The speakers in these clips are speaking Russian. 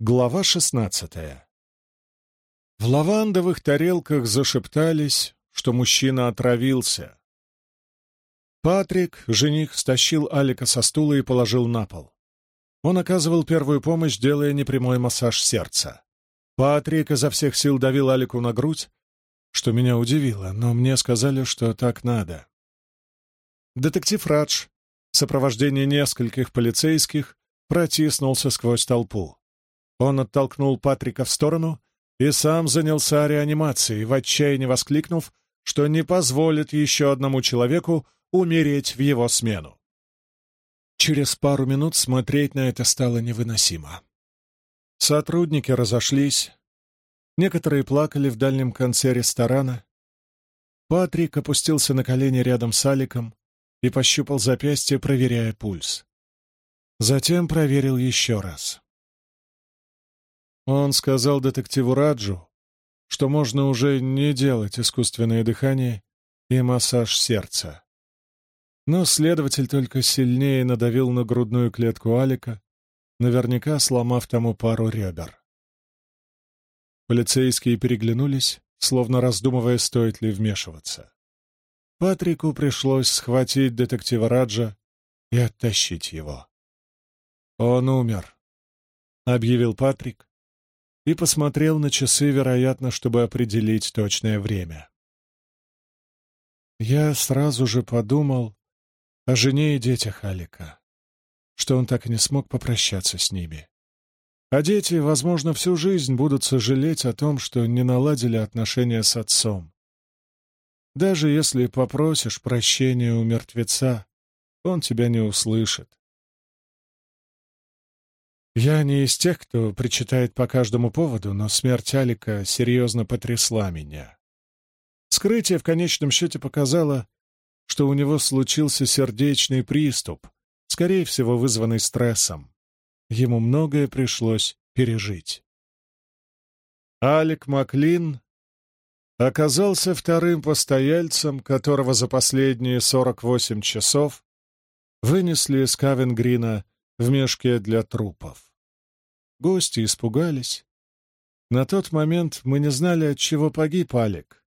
Глава шестнадцатая В лавандовых тарелках зашептались, что мужчина отравился. Патрик, жених, стащил Алика со стула и положил на пол. Он оказывал первую помощь, делая непрямой массаж сердца. Патрик изо всех сил давил Алику на грудь, что меня удивило, но мне сказали, что так надо. Детектив Радж в сопровождении нескольких полицейских протиснулся сквозь толпу. Он оттолкнул Патрика в сторону и сам занялся реанимацией, в отчаянии воскликнув, что не позволит еще одному человеку умереть в его смену. Через пару минут смотреть на это стало невыносимо. Сотрудники разошлись, некоторые плакали в дальнем конце ресторана. Патрик опустился на колени рядом с Аликом и пощупал запястье, проверяя пульс. Затем проверил еще раз. Он сказал детективу Раджу, что можно уже не делать искусственное дыхание и массаж сердца. Но следователь только сильнее надавил на грудную клетку Алика, наверняка сломав тому пару ребер. Полицейские переглянулись, словно раздумывая, стоит ли вмешиваться. Патрику пришлось схватить детектива Раджа и оттащить его. «Он умер», — объявил Патрик, и посмотрел на часы, вероятно, чтобы определить точное время. Я сразу же подумал о жене и детях Алика, что он так и не смог попрощаться с ними. А дети, возможно, всю жизнь будут сожалеть о том, что не наладили отношения с отцом. Даже если попросишь прощения у мертвеца, он тебя не услышит. Я не из тех, кто причитает по каждому поводу, но смерть Алика серьезно потрясла меня. Скрытие в конечном счете показало, что у него случился сердечный приступ, скорее всего, вызванный стрессом. Ему многое пришлось пережить. Алик Маклин оказался вторым постояльцем, которого за последние 48 часов вынесли из Кавенгрина в мешке для трупов. Гости испугались. На тот момент мы не знали, от чего погиб Алик,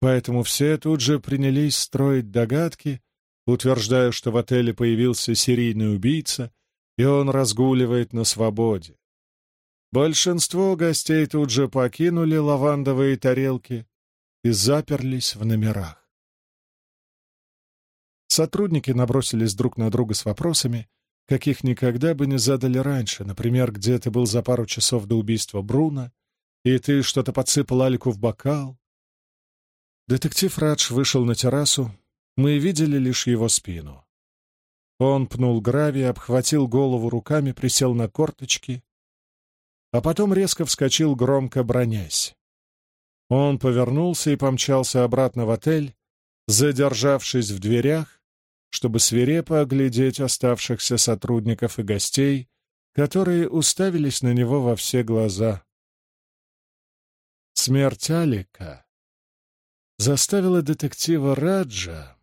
поэтому все тут же принялись строить догадки, утверждая, что в отеле появился серийный убийца, и он разгуливает на свободе. Большинство гостей тут же покинули лавандовые тарелки и заперлись в номерах. Сотрудники набросились друг на друга с вопросами, каких никогда бы не задали раньше, например, где ты был за пару часов до убийства Бруна, и ты что-то подсыпал Алику в бокал. Детектив Радж вышел на террасу, мы видели лишь его спину. Он пнул гравий, обхватил голову руками, присел на корточки, а потом резко вскочил, громко бронясь. Он повернулся и помчался обратно в отель, задержавшись в дверях, чтобы свирепо оглядеть оставшихся сотрудников и гостей, которые уставились на него во все глаза. Смерть Алика заставила детектива Раджа